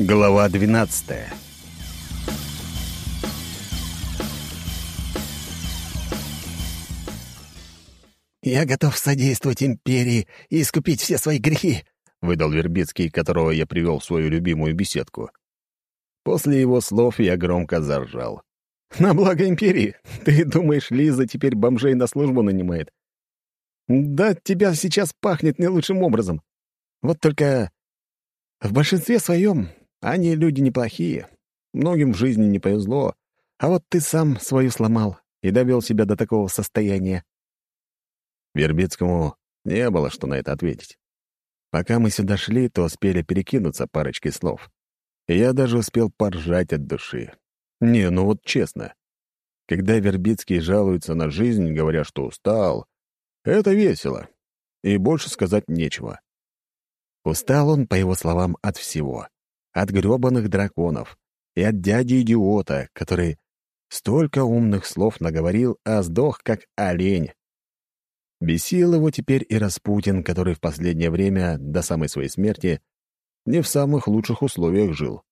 Глава 12 «Я готов содействовать империи и искупить все свои грехи», — выдал Вербицкий, которого я привел в свою любимую беседку. После его слов я громко заржал. «На благо империи! Ты думаешь, Лиза теперь бомжей на службу нанимает? Да тебя сейчас пахнет не лучшим образом. Вот только в большинстве своем они люди неплохие. Многим в жизни не повезло, а вот ты сам свою сломал и довел себя до такого состояния. Вербицкому не было что на это ответить. Пока мы сюда шли, то успели перекинуться парочкой слов. Я даже успел поржать от души. Не, ну вот честно. Когда Вербицкий жалуется на жизнь, говоря, что устал, это весело. И больше сказать нечего. Устал он, по его словам, от всего от грёбаных драконов и от дяди-идиота, который столько умных слов наговорил, а сдох как олень. Бесил его теперь и Распутин, который в последнее время, до самой своей смерти, не в самых лучших условиях жил.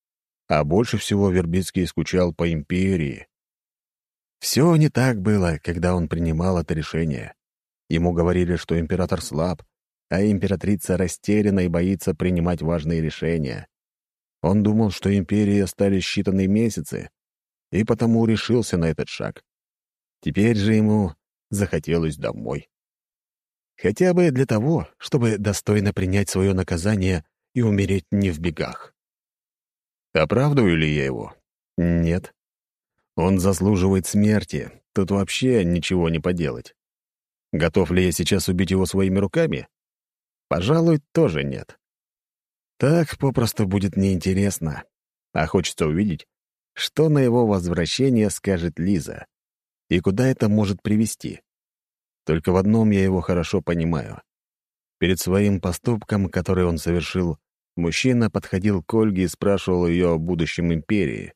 А больше всего Вербицкий скучал по империи. Все не так было, когда он принимал это решение. Ему говорили, что император слаб, а императрица растеряна и боится принимать важные решения. Он думал, что империи остались считанные месяцы, и потому решился на этот шаг. Теперь же ему захотелось домой. Хотя бы для того, чтобы достойно принять свое наказание и умереть не в бегах. Оправдываю ли я его? Нет. Он заслуживает смерти, тут вообще ничего не поделать. Готов ли я сейчас убить его своими руками? Пожалуй, тоже нет. Так попросту будет неинтересно. А хочется увидеть, что на его возвращение скажет Лиза и куда это может привести. Только в одном я его хорошо понимаю. Перед своим поступком, который он совершил, мужчина подходил к Ольге и спрашивал ее о будущем империи.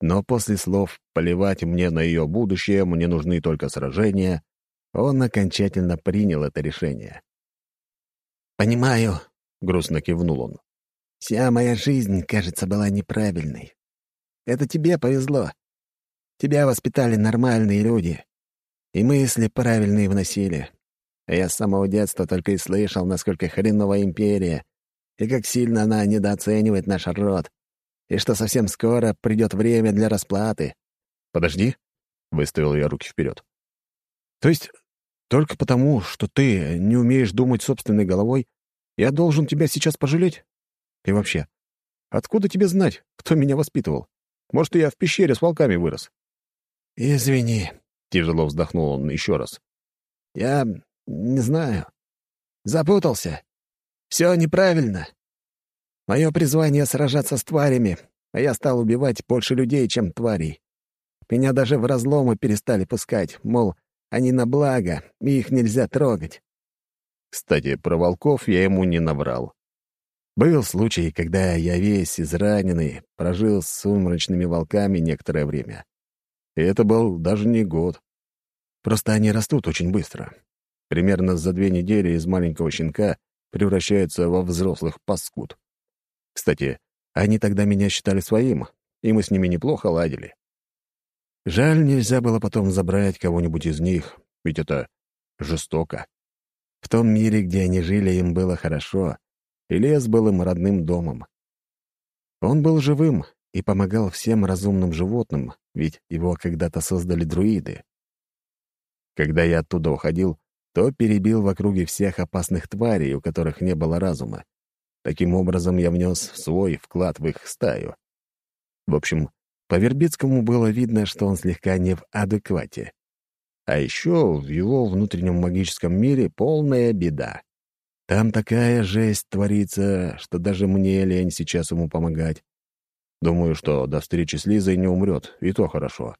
Но после слов «поливать мне на ее будущее, мне нужны только сражения», он окончательно принял это решение. «Понимаю», — грустно кивнул он. «Вся моя жизнь, кажется, была неправильной. Это тебе повезло. Тебя воспитали нормальные люди, и мысли правильные вносили. А я с самого детства только и слышал, насколько хреновая империя, и как сильно она недооценивает наш род, и что совсем скоро придет время для расплаты». «Подожди», — выставил я руки вперед. «То есть только потому, что ты не умеешь думать собственной головой, я должен тебя сейчас пожалеть? И вообще, откуда тебе знать, кто меня воспитывал? Может, я в пещере с волками вырос?» «Извини», — тяжело вздохнул он еще раз. «Я не знаю. Запутался. Все неправильно. Мое призвание — сражаться с тварями, а я стал убивать больше людей, чем тварей. Меня даже в разломы перестали пускать, мол, они на благо, и их нельзя трогать. Кстати, про волков я ему не наврал. Был случай, когда я весь израненный прожил с сумрачными волками некоторое время. И это был даже не год. Просто они растут очень быстро. Примерно за две недели из маленького щенка превращаются во взрослых паскуд. Кстати, они тогда меня считали своим, и мы с ними неплохо ладили. Жаль, нельзя было потом забрать кого-нибудь из них, ведь это жестоко. В том мире, где они жили, им было хорошо, и лес был им родным домом. Он был живым и помогал всем разумным животным, ведь его когда-то создали друиды. Когда я оттуда уходил, то перебил в округе всех опасных тварей, у которых не было разума. Таким образом, я внес свой вклад в их стаю. В общем, по Вербицкому было видно, что он слегка не в адеквате. А еще в его внутреннем магическом мире полная беда. Там такая жесть творится, что даже мне лень сейчас ему помогать. Думаю, что до встречи с Лизой не умрет, и то хорошо.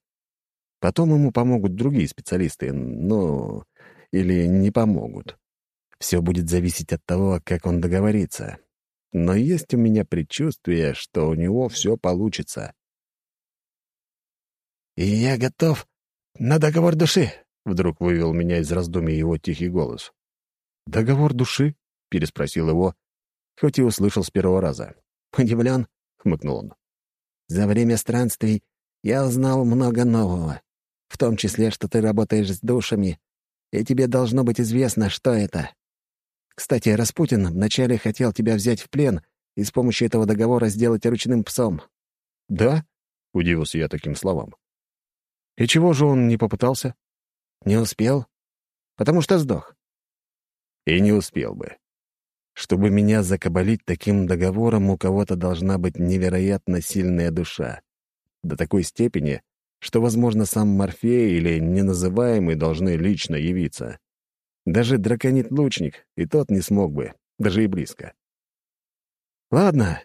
Потом ему помогут другие специалисты, ну, или не помогут. Все будет зависеть от того, как он договорится. Но есть у меня предчувствие, что у него все получится. «И я готов «На договор души!» — вдруг вывел меня из раздумий его тихий голос. «Договор души?» — переспросил его, хоть и услышал с первого раза. «Удивлен?» хмыкнул он. «За время странствий я узнал много нового, в том числе, что ты работаешь с душами, и тебе должно быть известно, что это. Кстати, Распутин вначале хотел тебя взять в плен и с помощью этого договора сделать ручным псом». «Да?» — удивился я таким словам. «И чего же он не попытался?» «Не успел, потому что сдох». «И не успел бы. Чтобы меня закабалить таким договором, у кого-то должна быть невероятно сильная душа. До такой степени, что, возможно, сам Морфей или неназываемый должны лично явиться. Даже драконит-лучник, и тот не смог бы, даже и близко. «Ладно,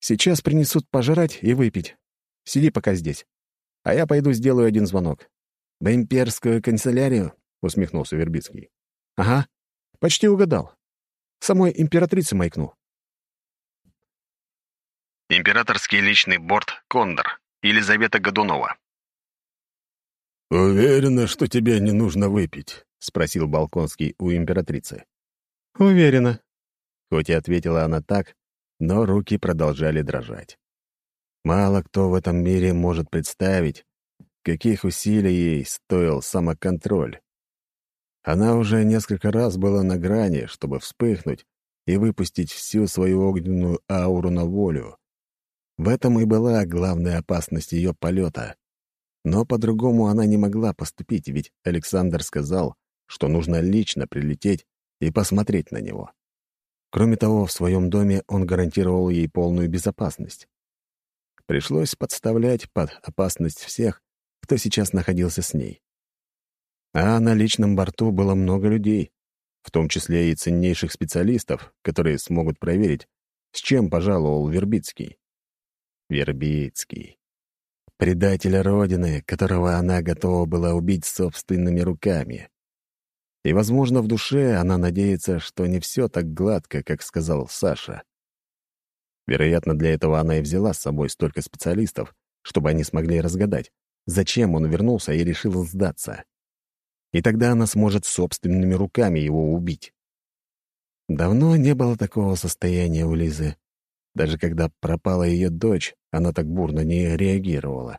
сейчас принесут пожрать и выпить. Сиди пока здесь. А я пойду сделаю один звонок». «В имперскую канцелярию?» — усмехнулся Вербицкий. «Ага, почти угадал. Самой императрице маякну». Императорский личный борт «Кондор» Елизавета Годунова. «Уверена, что тебе не нужно выпить?» — спросил Балконский у императрицы. «Уверена». Хоть и ответила она так, но руки продолжали дрожать. Мало кто в этом мире может представить, каких усилий ей стоил самоконтроль. Она уже несколько раз была на грани, чтобы вспыхнуть и выпустить всю свою огненную ауру на волю. В этом и была главная опасность ее полета. Но по-другому она не могла поступить, ведь Александр сказал, что нужно лично прилететь и посмотреть на него. Кроме того, в своем доме он гарантировал ей полную безопасность. Пришлось подставлять под опасность всех, кто сейчас находился с ней. А на личном борту было много людей, в том числе и ценнейших специалистов, которые смогут проверить, с чем пожаловал Вербицкий. Вербицкий. Предателя Родины, которого она готова была убить собственными руками. И, возможно, в душе она надеется, что не все так гладко, как сказал Саша. Вероятно, для этого она и взяла с собой столько специалистов, чтобы они смогли разгадать, зачем он вернулся и решил сдаться. И тогда она сможет собственными руками его убить. Давно не было такого состояния у Лизы. Даже когда пропала ее дочь, она так бурно не реагировала.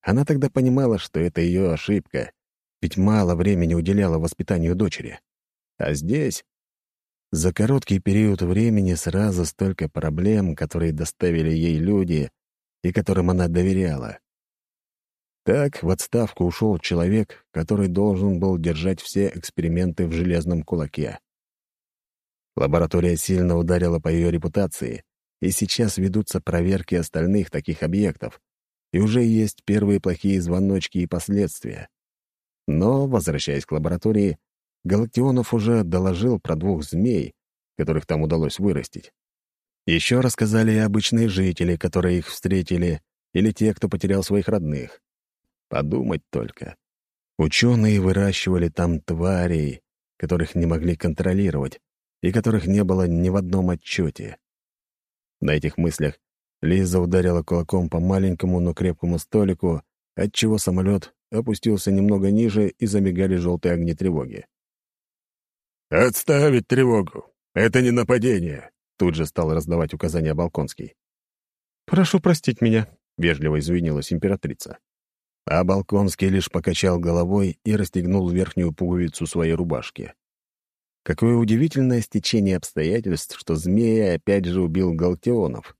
Она тогда понимала, что это ее ошибка, ведь мало времени уделяла воспитанию дочери. А здесь... За короткий период времени сразу столько проблем, которые доставили ей люди и которым она доверяла. Так в отставку ушел человек, который должен был держать все эксперименты в железном кулаке. Лаборатория сильно ударила по ее репутации, и сейчас ведутся проверки остальных таких объектов, и уже есть первые плохие звоночки и последствия. Но, возвращаясь к лаборатории, Галактионов уже доложил про двух змей, которых там удалось вырастить. Еще рассказали и обычные жители, которые их встретили, или те, кто потерял своих родных. Подумать только. Ученые выращивали там тварей, которых не могли контролировать, и которых не было ни в одном отчете. На этих мыслях Лиза ударила кулаком по маленькому, но крепкому столику, отчего самолет опустился немного ниже и замигали желтые огни тревоги. «Отставить тревогу! Это не нападение!» Тут же стал раздавать указания Балконский. «Прошу простить меня», — вежливо извинилась императрица. А Балконский лишь покачал головой и расстегнул верхнюю пуговицу своей рубашки. Какое удивительное стечение обстоятельств, что змея опять же убил Галтионов.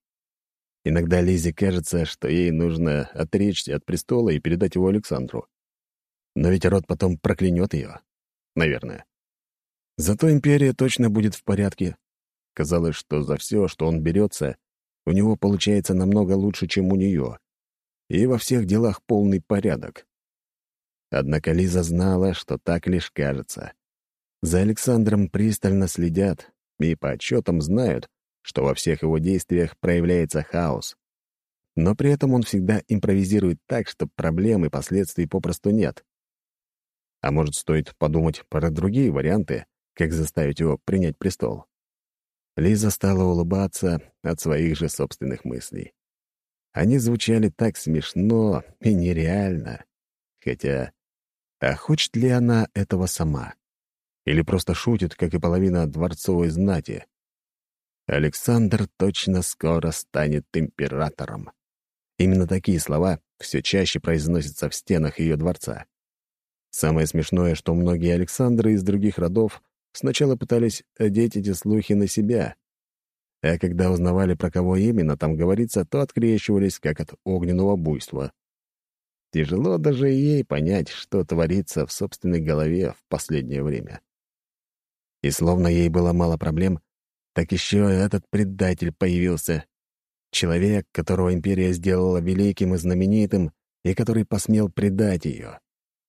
Иногда Лизе кажется, что ей нужно отречься от престола и передать его Александру. Но ведь род потом проклянет ее. Наверное. Зато империя точно будет в порядке. Казалось, что за все, что он берется, у него получается намного лучше, чем у нее. И во всех делах полный порядок. Однако Лиза знала, что так лишь кажется. За Александром пристально следят и по отчетам знают, что во всех его действиях проявляется хаос. Но при этом он всегда импровизирует так, что проблем и последствий попросту нет. А может, стоит подумать про другие варианты, как заставить его принять престол. Лиза стала улыбаться от своих же собственных мыслей. Они звучали так смешно и нереально. Хотя, а хочет ли она этого сама? Или просто шутит, как и половина дворцовой знати. Александр точно скоро станет императором. Именно такие слова все чаще произносятся в стенах ее дворца. Самое смешное, что многие Александры из других родов сначала пытались одеть эти слухи на себя, а когда узнавали, про кого именно там говорится, то открещивались, как от огненного буйства. Тяжело даже ей понять, что творится в собственной голове в последнее время. И словно ей было мало проблем, так еще этот предатель появился. Человек, которого империя сделала великим и знаменитым, и который посмел предать ее.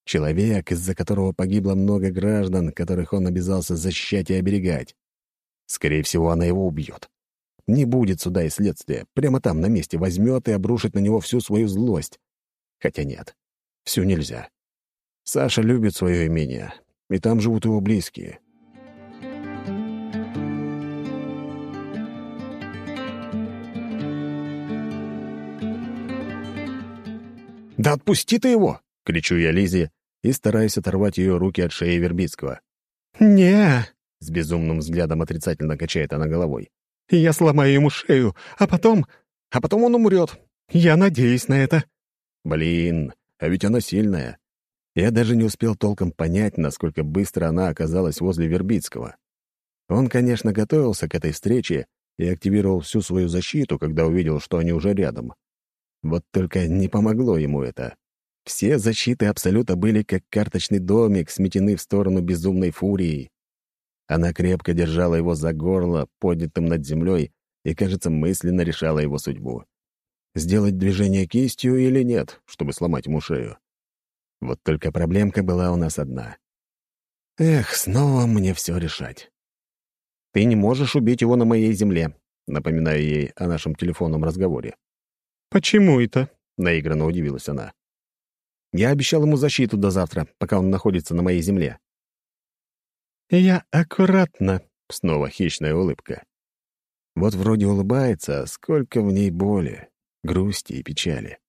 Человек, из-за которого погибло много граждан, которых он обязался защищать и оберегать. Скорее всего, она его убьет. Не будет суда и следствия. Прямо там, на месте, возьмет и обрушит на него всю свою злость. Хотя нет, всю нельзя. Саша любит свое имение, и там живут его близкие. «Да отпусти ты его!» — кричу я Лизе и стараюсь оторвать ее руки от шеи Вербицкого. не с безумным взглядом отрицательно качает она головой. «Я сломаю ему шею, а потом... А потом он умрет. Я надеюсь на это». Блин, а ведь она сильная. Я даже не успел толком понять, насколько быстро она оказалась возле Вербицкого. Он, конечно, готовился к этой встрече и активировал всю свою защиту, когда увидел, что они уже рядом. Вот только не помогло ему это. Все защиты Абсолюта были как карточный домик, сметены в сторону безумной фурии. Она крепко держала его за горло, поднятым над землей, и, кажется, мысленно решала его судьбу. Сделать движение кистью или нет, чтобы сломать ему шею. Вот только проблемка была у нас одна. Эх, снова мне все решать. «Ты не можешь убить его на моей земле», напоминаю ей о нашем телефонном разговоре. «Почему это?» — наигранно удивилась она. «Я обещал ему защиту до завтра, пока он находится на моей земле». «Я аккуратно», — снова хищная улыбка. Вот вроде улыбается, а сколько в ней боли, грусти и печали.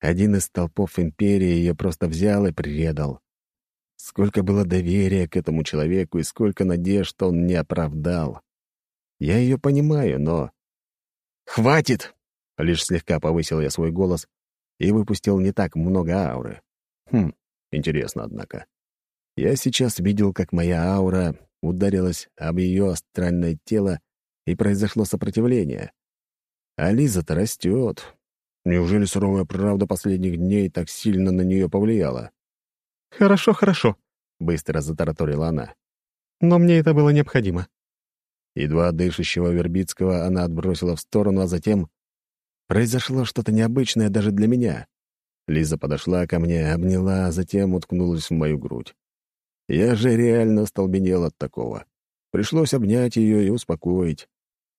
Один из толпов империи ее просто взял и предал. Сколько было доверия к этому человеку и сколько надежд он не оправдал. Я ее понимаю, но... «Хватит!» Лишь слегка повысил я свой голос и выпустил не так много ауры. Хм, интересно, однако. Я сейчас видел, как моя аура ударилась об ее астральное тело, и произошло сопротивление. А Лиза-то растет. Неужели суровая правда последних дней так сильно на нее повлияла? «Хорошо, хорошо», — быстро затараторила она. «Но мне это было необходимо». Едва дышащего Вербицкого она отбросила в сторону, а затем Произошло что-то необычное даже для меня. Лиза подошла ко мне, обняла, а затем уткнулась в мою грудь. Я же реально столбенел от такого. Пришлось обнять ее и успокоить.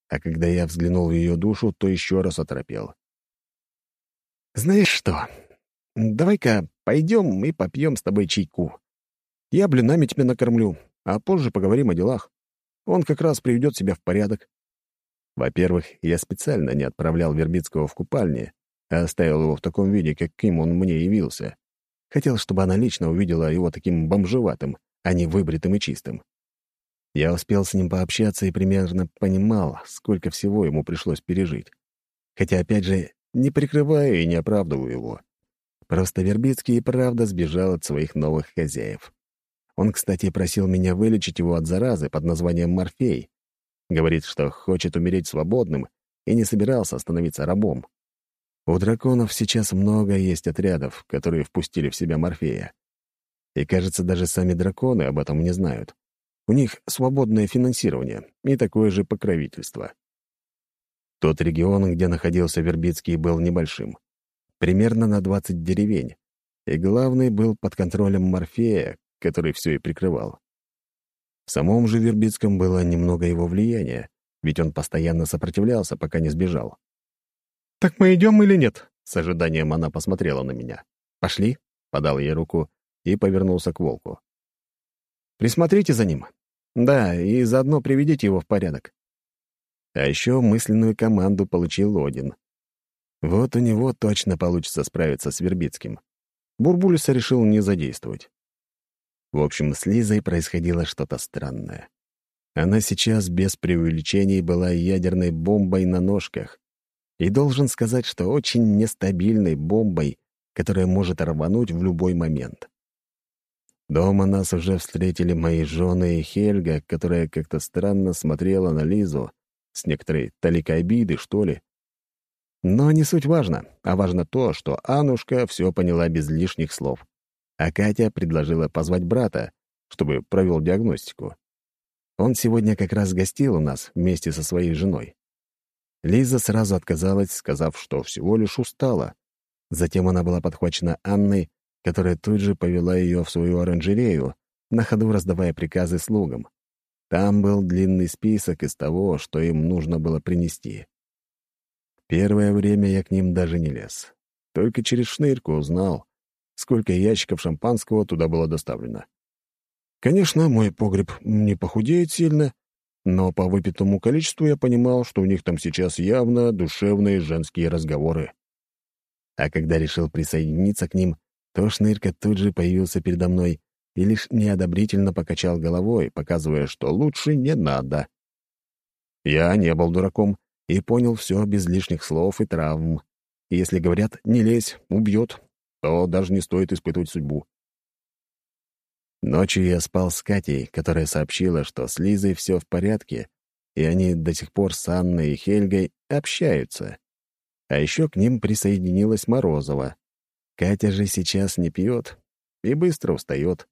А когда я взглянул в ее душу, то еще раз оторопел. «Знаешь что? Давай-ка пойдем и попьем с тобой чайку. Я блинами тебя накормлю, а позже поговорим о делах. Он как раз приведет себя в порядок. Во-первых, я специально не отправлял Вербицкого в купальни, а оставил его в таком виде, каким он мне явился. Хотел, чтобы она лично увидела его таким бомжеватым, а не выбритым и чистым. Я успел с ним пообщаться и примерно понимал, сколько всего ему пришлось пережить. Хотя, опять же, не прикрываю и не оправдываю его. Просто Вербицкий и правда сбежал от своих новых хозяев. Он, кстати, просил меня вылечить его от заразы под названием морфей, Говорит, что хочет умереть свободным и не собирался становиться рабом. У драконов сейчас много есть отрядов, которые впустили в себя Морфея. И, кажется, даже сами драконы об этом не знают. У них свободное финансирование и такое же покровительство. Тот регион, где находился Вербицкий, был небольшим. Примерно на 20 деревень. И главный был под контролем Морфея, который все и прикрывал. В самом же Вербицком было немного его влияния, ведь он постоянно сопротивлялся, пока не сбежал. «Так мы идем или нет?» С ожиданием она посмотрела на меня. «Пошли?» — подал ей руку и повернулся к волку. «Присмотрите за ним. Да, и заодно приведите его в порядок». А еще мысленную команду получил Один. Вот у него точно получится справиться с Вербицким. Бурбулиса решил не задействовать. В общем, с Лизой происходило что-то странное. Она сейчас без преувеличений была ядерной бомбой на ножках. И должен сказать, что очень нестабильной бомбой, которая может рвануть в любой момент. Дома нас уже встретили мои жены и Хельга, которая как-то странно смотрела на Лизу, с некоторой толикой обиды, что ли. Но не суть важно, а важно то, что Анушка все поняла без лишних слов. А Катя предложила позвать брата, чтобы провел диагностику. Он сегодня как раз гостил у нас вместе со своей женой. Лиза сразу отказалась, сказав, что всего лишь устала. Затем она была подхвачена Анной, которая тут же повела ее в свою оранжерею, на ходу раздавая приказы слугам. Там был длинный список из того, что им нужно было принести. Первое время я к ним даже не лез. Только через шнырку узнал, сколько ящиков шампанского туда было доставлено. Конечно, мой погреб не похудеет сильно, но по выпитому количеству я понимал, что у них там сейчас явно душевные женские разговоры. А когда решил присоединиться к ним, то шнырка тут же появился передо мной и лишь неодобрительно покачал головой, показывая, что лучше не надо. Я не был дураком и понял все без лишних слов и травм. если говорят «не лезь, убьет», то даже не стоит испытывать судьбу. Ночью я спал с Катей, которая сообщила, что с Лизой все в порядке, и они до сих пор с Анной и Хельгой общаются. А еще к ним присоединилась Морозова. Катя же сейчас не пьет и быстро устает.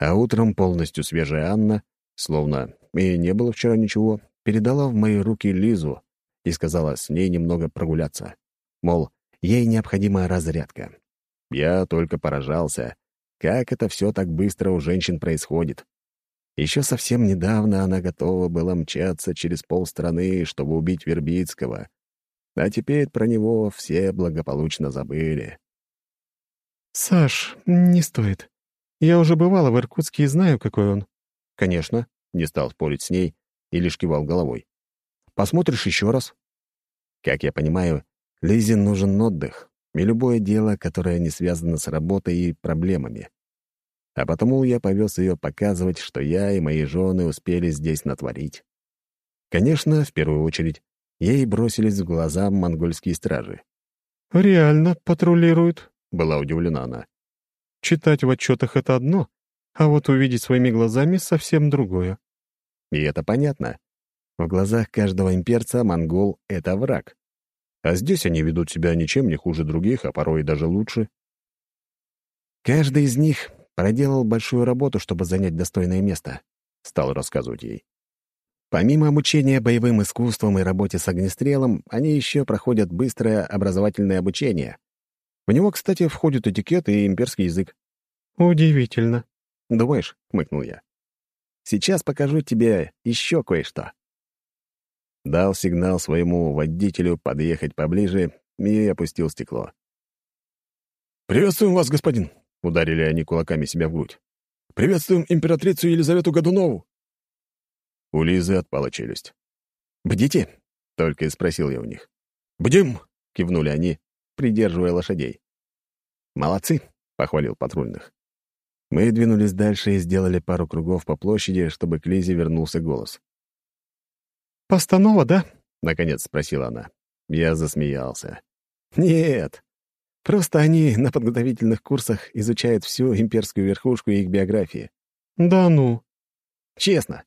А утром полностью свежая Анна, словно и не было вчера ничего, передала в мои руки Лизу и сказала с ней немного прогуляться. Мол, ей необходима разрядка. Я только поражался, как это все так быстро у женщин происходит. Еще совсем недавно она готова была мчаться через полстраны, чтобы убить Вербицкого, а теперь про него все благополучно забыли. «Саш, не стоит. Я уже бывала в Иркутске и знаю, какой он». «Конечно», — не стал спорить с ней и лишь кивал головой. «Посмотришь еще раз?» Как я понимаю, Лизе нужен отдых и любое дело, которое не связано с работой и проблемами. А потому я повез ее показывать, что я и мои жены успели здесь натворить. Конечно, в первую очередь, Ей бросились в глаза монгольские стражи. «Реально патрулируют?» — была удивлена она. «Читать в отчетах — это одно, а вот увидеть своими глазами — совсем другое». И это понятно. В глазах каждого имперца монгол — это враг. А здесь они ведут себя ничем не хуже других, а порой и даже лучше. Каждый из них проделал большую работу, чтобы занять достойное место, — стал рассказывать ей. Помимо обучения боевым искусствам и работе с огнестрелом, они еще проходят быстрое образовательное обучение. В него, кстати, входят этикет и имперский язык. «Удивительно». «Думаешь?» — хмыкнул я. «Сейчас покажу тебе еще кое-что». Дал сигнал своему водителю подъехать поближе и опустил стекло. «Приветствуем вас, господин!» — ударили они кулаками себя в грудь. «Приветствуем императрицу Елизавету Годунову!» У Лизы отпала челюсть. «Бдите?» — только и спросил я у них. «Бдим!» — кивнули они, придерживая лошадей. «Молодцы!» — похвалил патрульных. Мы двинулись дальше и сделали пару кругов по площади, чтобы к Лизе вернулся голос. «Постанова, да?» — наконец спросила она. Я засмеялся. «Нет. Просто они на подготовительных курсах изучают всю имперскую верхушку и их биографии». «Да ну?» «Честно.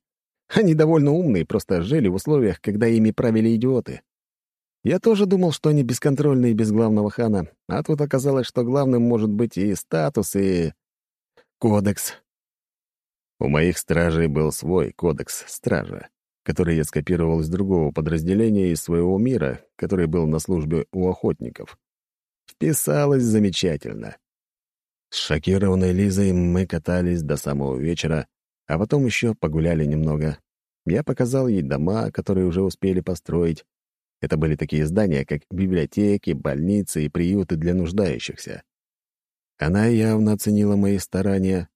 Они довольно умные, просто жили в условиях, когда ими правили идиоты. Я тоже думал, что они бесконтрольные без главного хана, а тут оказалось, что главным может быть и статус, и... кодекс. У моих стражей был свой кодекс стража, который я скопировал из другого подразделения из своего мира, который был на службе у охотников. Вписалось замечательно. С шокированной Лизой мы катались до самого вечера, а потом еще погуляли немного. Я показал ей дома, которые уже успели построить. Это были такие здания, как библиотеки, больницы и приюты для нуждающихся. Она явно оценила мои старания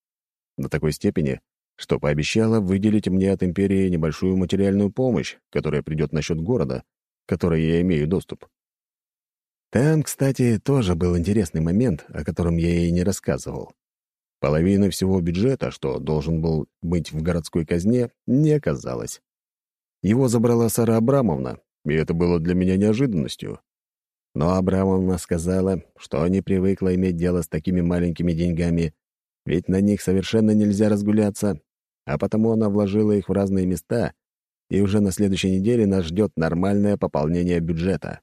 до такой степени, что пообещала выделить мне от империи небольшую материальную помощь, которая придет на счет города, к которой я имею доступ. Там, кстати, тоже был интересный момент, о котором я ей не рассказывал. Половины всего бюджета, что должен был быть в городской казне, не оказалось. Его забрала Сара Абрамовна, и это было для меня неожиданностью. Но Абрамовна сказала, что не привыкла иметь дело с такими маленькими деньгами, ведь на них совершенно нельзя разгуляться, а потому она вложила их в разные места, и уже на следующей неделе нас ждет нормальное пополнение бюджета.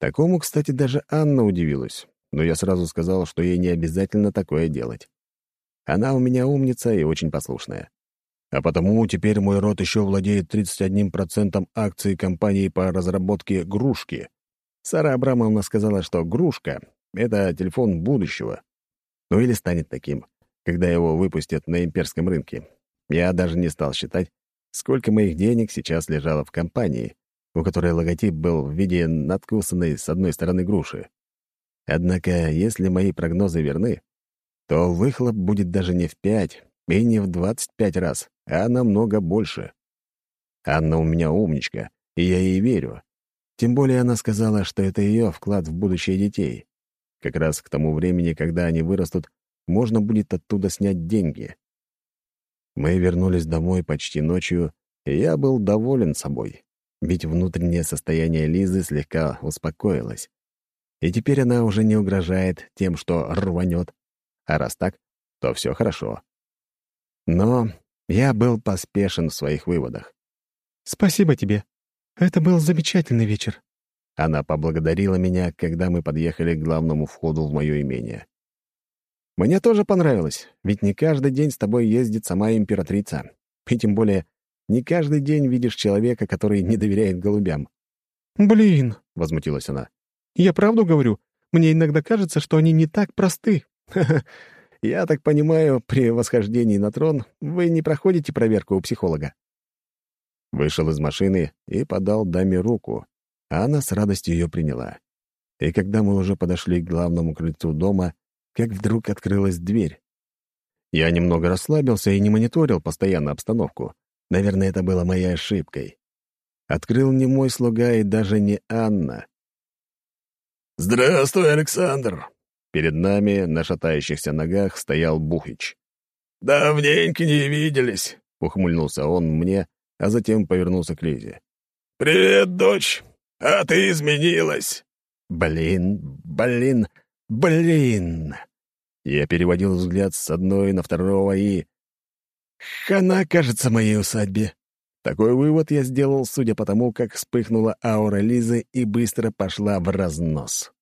Такому, кстати, даже Анна удивилась, но я сразу сказал, что ей не обязательно такое делать. Она у меня умница и очень послушная. А потому теперь мой род еще владеет 31% акций компании по разработке «Грушки». Сара Абрамовна сказала, что «Грушка» — это телефон будущего. Ну или станет таким, когда его выпустят на имперском рынке. Я даже не стал считать, сколько моих денег сейчас лежало в компании, у которой логотип был в виде надкусанной с одной стороны груши. Однако, если мои прогнозы верны, то выхлоп будет даже не в пять и не в двадцать пять раз, а намного больше. Анна у меня умничка, и я ей верю. Тем более она сказала, что это ее вклад в будущее детей. Как раз к тому времени, когда они вырастут, можно будет оттуда снять деньги. Мы вернулись домой почти ночью, и я был доволен собой, ведь внутреннее состояние Лизы слегка успокоилось. И теперь она уже не угрожает тем, что рванет. А раз так, то все хорошо. Но я был поспешен в своих выводах. «Спасибо тебе. Это был замечательный вечер». Она поблагодарила меня, когда мы подъехали к главному входу в мое имение. «Мне тоже понравилось, ведь не каждый день с тобой ездит сама императрица. И тем более, не каждый день видишь человека, который не доверяет голубям». «Блин», — возмутилась она. Я правду говорю? Мне иногда кажется, что они не так просты. Я так понимаю, при восхождении на трон вы не проходите проверку у психолога. Вышел из машины и подал даме руку, а она с радостью ее приняла. И когда мы уже подошли к главному крыльцу дома, как вдруг открылась дверь. Я немного расслабился и не мониторил постоянно обстановку. Наверное, это было моей ошибкой. Открыл не мой слуга и даже не Анна. «Здравствуй, Александр!» Перед нами на шатающихся ногах стоял Бухич. «Давненько не виделись», — ухмыльнулся он мне, а затем повернулся к Лизе. «Привет, дочь! А ты изменилась!» «Блин, блин, блин!» Я переводил взгляд с одной на второго и... Хана, кажется, моей усадьбе. Такой вывод я сделал, судя по тому, как вспыхнула аура Лизы и быстро пошла в разнос.